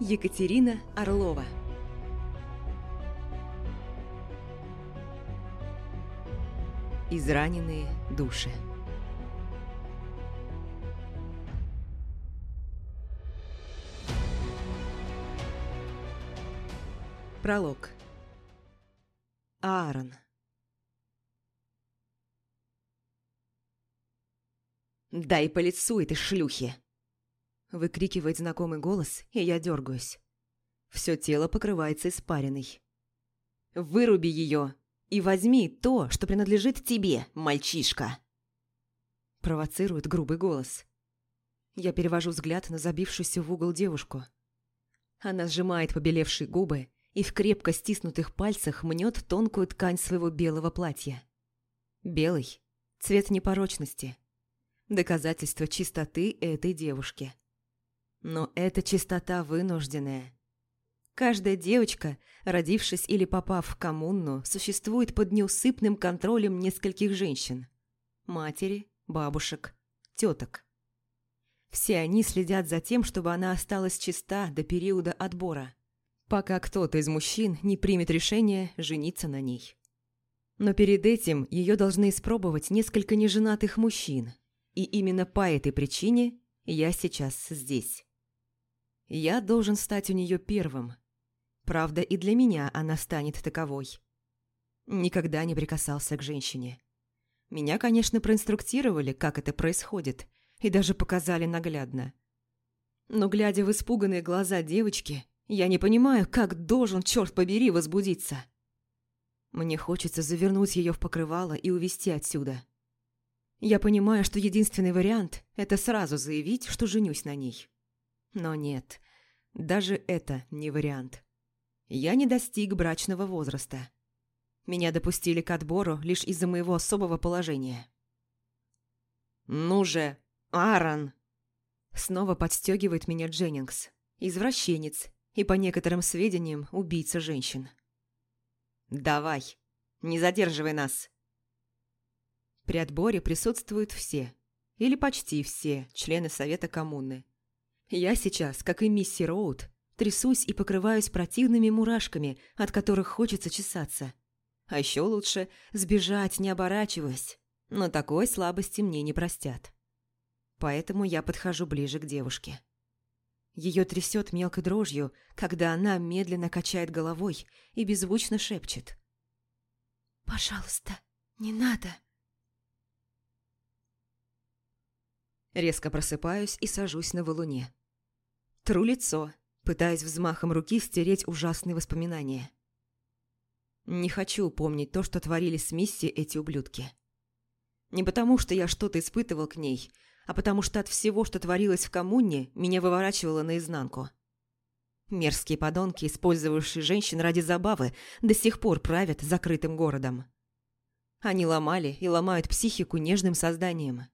Екатерина Орлова. Израненные души. Пролог. Аарон. «Дай по лицу этой шлюхи!» Выкрикивает знакомый голос, и я дергаюсь. Все тело покрывается испариной. «Выруби ее и возьми то, что принадлежит тебе, мальчишка!» Провоцирует грубый голос. Я перевожу взгляд на забившуюся в угол девушку. Она сжимает побелевшие губы и в крепко стиснутых пальцах мнет тонкую ткань своего белого платья. Белый – цвет непорочности. Доказательство чистоты этой девушки. Но это чистота вынужденная. Каждая девочка, родившись или попав в коммуну, существует под неусыпным контролем нескольких женщин. Матери, бабушек, теток. Все они следят за тем, чтобы она осталась чиста до периода отбора – пока кто-то из мужчин не примет решение жениться на ней. Но перед этим ее должны испробовать несколько неженатых мужчин, и именно по этой причине я сейчас здесь. Я должен стать у нее первым. Правда, и для меня она станет таковой. Никогда не прикасался к женщине. Меня, конечно, проинструктировали, как это происходит, и даже показали наглядно. Но, глядя в испуганные глаза девочки, я не понимаю, как должен, черт побери, возбудиться. Мне хочется завернуть ее в покрывало и увезти отсюда. Я понимаю, что единственный вариант – это сразу заявить, что женюсь на ней. Но нет, даже это не вариант. Я не достиг брачного возраста. Меня допустили к отбору лишь из-за моего особого положения. «Ну же, Аарон!» Снова подстегивает меня Дженнингс. Извращенец, и, по некоторым сведениям, убийца женщин. «Давай, не задерживай нас!» При отборе присутствуют все, или почти все, члены Совета коммуны. Я сейчас, как и мисси Роуд, трясусь и покрываюсь противными мурашками, от которых хочется чесаться. А еще лучше сбежать, не оборачиваясь, но такой слабости мне не простят. Поэтому я подхожу ближе к девушке. Ее трясет мелкой дрожью, когда она медленно качает головой и беззвучно шепчет. «Пожалуйста, не надо!» Резко просыпаюсь и сажусь на валуне. Тру лицо, пытаясь взмахом руки стереть ужасные воспоминания. Не хочу помнить то, что творили с Мисси эти ублюдки. Не потому, что я что-то испытывал к ней, а потому что от всего, что творилось в коммуне, меня выворачивало наизнанку. Мерзкие подонки, использовавшие женщин ради забавы, до сих пор правят закрытым городом. Они ломали и ломают психику нежным созданием.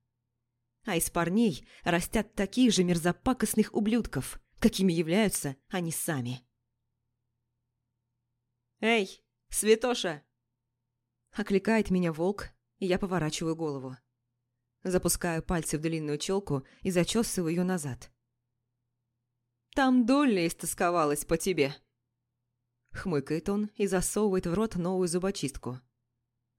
А из парней растят таких же мерзопакостных ублюдков, какими являются они сами. «Эй, Святоша!» Окликает меня волк, и я поворачиваю голову. Запускаю пальцы в длинную челку и зачесываю ее назад. «Там Долли истосковалась по тебе!» Хмыкает он и засовывает в рот новую зубочистку.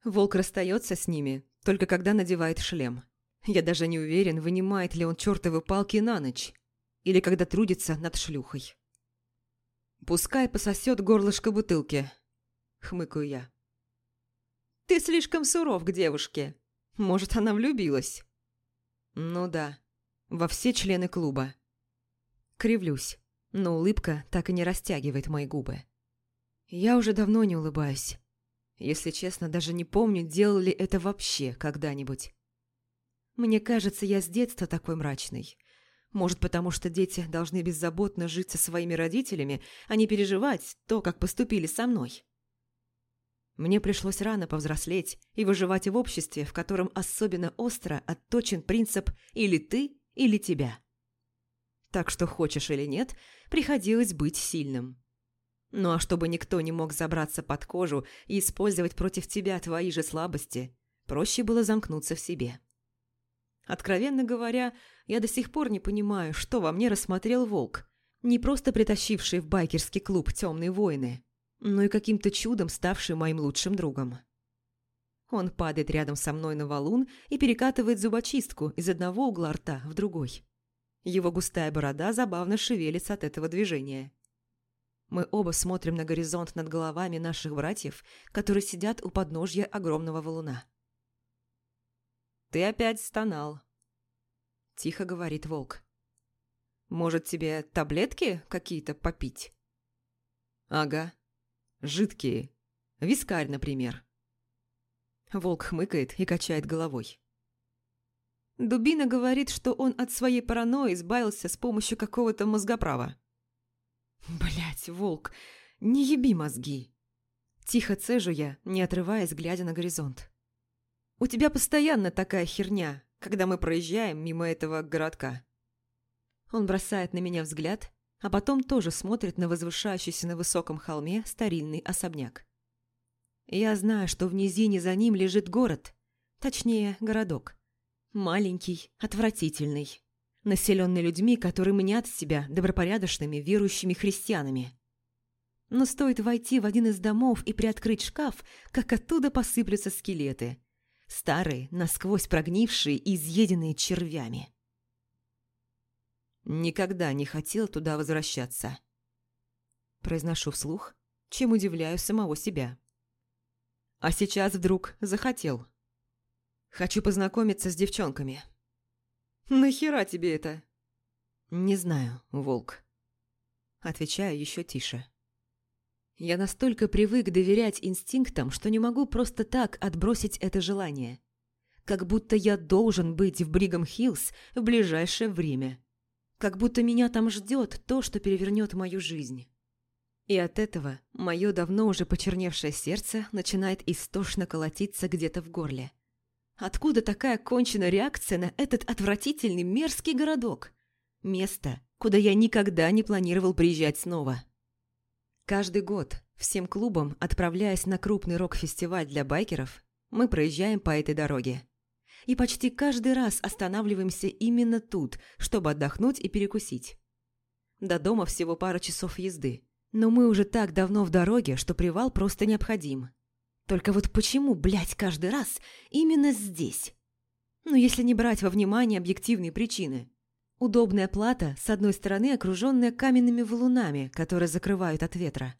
Волк расстается с ними, только когда надевает шлем. Я даже не уверен, вынимает ли он чертовы палки на ночь, или когда трудится над шлюхой. «Пускай пососет горлышко бутылки», — хмыкаю я. «Ты слишком суров к девушке», может, она влюбилась? Ну да, во все члены клуба. Кривлюсь, но улыбка так и не растягивает мои губы. Я уже давно не улыбаюсь. Если честно, даже не помню, делал ли это вообще когда-нибудь. Мне кажется, я с детства такой мрачный. Может, потому что дети должны беззаботно жить со своими родителями, а не переживать то, как поступили со мной. Мне пришлось рано повзрослеть и выживать в обществе, в котором особенно остро отточен принцип «или ты, или тебя». Так что, хочешь или нет, приходилось быть сильным. Ну а чтобы никто не мог забраться под кожу и использовать против тебя твои же слабости, проще было замкнуться в себе. Откровенно говоря, я до сих пор не понимаю, что во мне рассмотрел волк, Не просто притащившие в байкерский клуб темные воины, но и каким-то чудом ставший моим лучшим другом. Он падает рядом со мной на валун и перекатывает зубочистку из одного угла рта в другой. Его густая борода забавно шевелится от этого движения. Мы оба смотрим на горизонт над головами наших братьев, которые сидят у подножья огромного валуна. «Ты опять стонал», – тихо говорит волк. «Может, тебе таблетки какие-то попить?» «Ага. Жидкие. Вискарь, например». Волк хмыкает и качает головой. Дубина говорит, что он от своей паранойи избавился с помощью какого-то мозгоправа. Блять, волк, не еби мозги. Тихо цежу я, не отрываясь, глядя на горизонт. У тебя постоянно такая херня, когда мы проезжаем мимо этого городка. Он бросает на меня взгляд, а потом тоже смотрит на возвышающийся на высоком холме старинный особняк. Я знаю, что в низине за ним лежит город, точнее, городок. Маленький, отвратительный, населенный людьми, которые мнят себя добропорядочными верующими христианами. Но стоит войти в один из домов и приоткрыть шкаф, как оттуда посыплются скелеты. Старые, насквозь прогнившие и изъеденные червями. Никогда не хотел туда возвращаться. Произношу вслух, чем удивляю самого себя. А сейчас вдруг захотел. Хочу познакомиться с девчонками. Нахера тебе это? Не знаю, волк. Отвечаю еще тише. Я настолько привык доверять инстинктам, что не могу просто так отбросить это желание. Как будто я должен быть в Бригам Хиллз в ближайшее время. Как будто меня там ждет то, что перевернет мою жизнь. И от этого мое давно уже почерневшее сердце начинает истошно колотиться где-то в горле. Откуда такая конченная реакция на этот отвратительный мерзкий городок? Место, куда я никогда не планировал приезжать снова. Каждый год, всем клубам, отправляясь на крупный рок-фестиваль для байкеров, мы проезжаем по этой дороге. И почти каждый раз останавливаемся именно тут, чтобы отдохнуть и перекусить. До дома всего пара часов езды. Но мы уже так давно в дороге, что привал просто необходим. Только вот почему, блядь, каждый раз именно здесь? Ну, если не брать во внимание объективные причины. Удобная плата, с одной стороны окруженная каменными валунами, которые закрывают от ветра.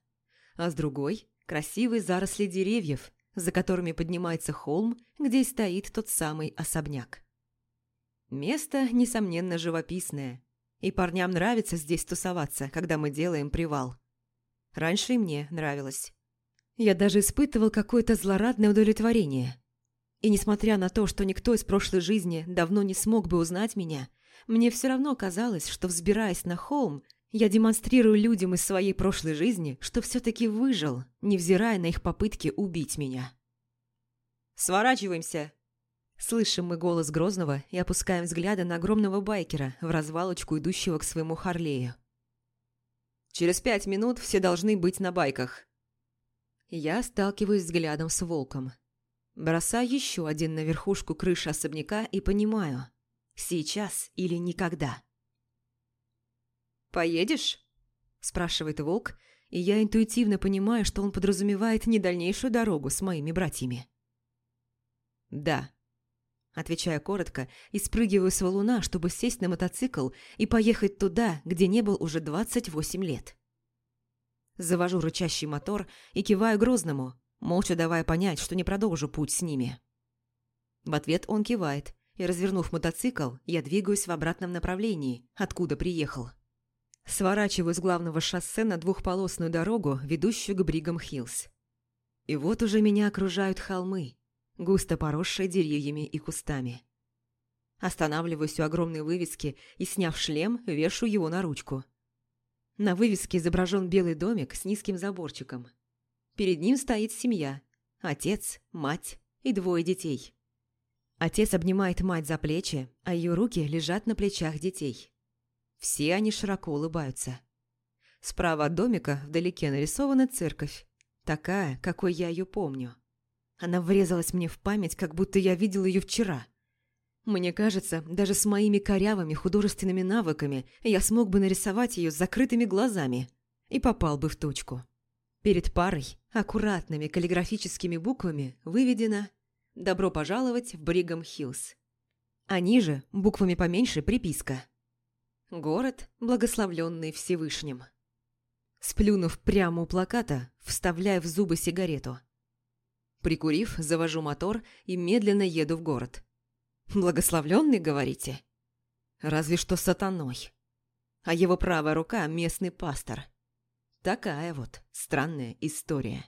А с другой – красивые заросли деревьев, за которыми поднимается холм, где стоит тот самый особняк. Место, несомненно, живописное. И парням нравится здесь тусоваться, когда мы делаем привал. Раньше и мне нравилось. Я даже испытывал какое-то злорадное удовлетворение. И несмотря на то, что никто из прошлой жизни давно не смог бы узнать меня, мне все равно казалось, что, взбираясь на холм, я демонстрирую людям из своей прошлой жизни, что все-таки выжил, невзирая на их попытки убить меня. «Сворачиваемся!» Слышим мы голос Грозного и опускаем взгляды на огромного байкера в развалочку, идущего к своему Харлею. Через пять минут все должны быть на байках. Я сталкиваюсь взглядом с волком. Бросаю еще один на верхушку крыши особняка и понимаю. Сейчас или никогда. «Поедешь?» – спрашивает волк, и я интуитивно понимаю, что он подразумевает не дальнейшую дорогу с моими братьями. «Да», – отвечаю коротко и спрыгиваю с валуна, чтобы сесть на мотоцикл и поехать туда, где не был уже 28 лет. Завожу рычащий мотор и киваю Грозному, молча давая понять, что не продолжу путь с ними. В ответ он кивает, и, развернув мотоцикл, я двигаюсь в обратном направлении, откуда приехал. Сворачиваю с главного шоссе на двухполосную дорогу, ведущую к Бригам Хиллз. И вот уже меня окружают холмы, густо поросшие деревьями и кустами. Останавливаюсь у огромной вывески и, сняв шлем, вешу его на ручку. На вывеске изображен белый домик с низким заборчиком. Перед ним стоит семья – отец, мать и двое детей. Отец обнимает мать за плечи, а ее руки лежат на плечах детей. Все они широко улыбаются. Справа от домика вдалеке нарисована церковь, такая, какой я ее помню. Она врезалась мне в память, как будто я видел ее вчера. Мне кажется, даже с моими корявыми художественными навыками я смог бы нарисовать ее с закрытыми глазами и попал бы в точку. Перед парой аккуратными каллиграфическими буквами выведено «Добро пожаловать в Бригам Хиллз». А ниже, буквами поменьше, приписка «Город, благословленный Всевышним». Сплюнув прямо у плаката, вставляю в зубы сигарету. Прикурив, завожу мотор и медленно еду в город. Благословленный, говорите? Разве что сатаной. А его правая рука – местный пастор. Такая вот странная история.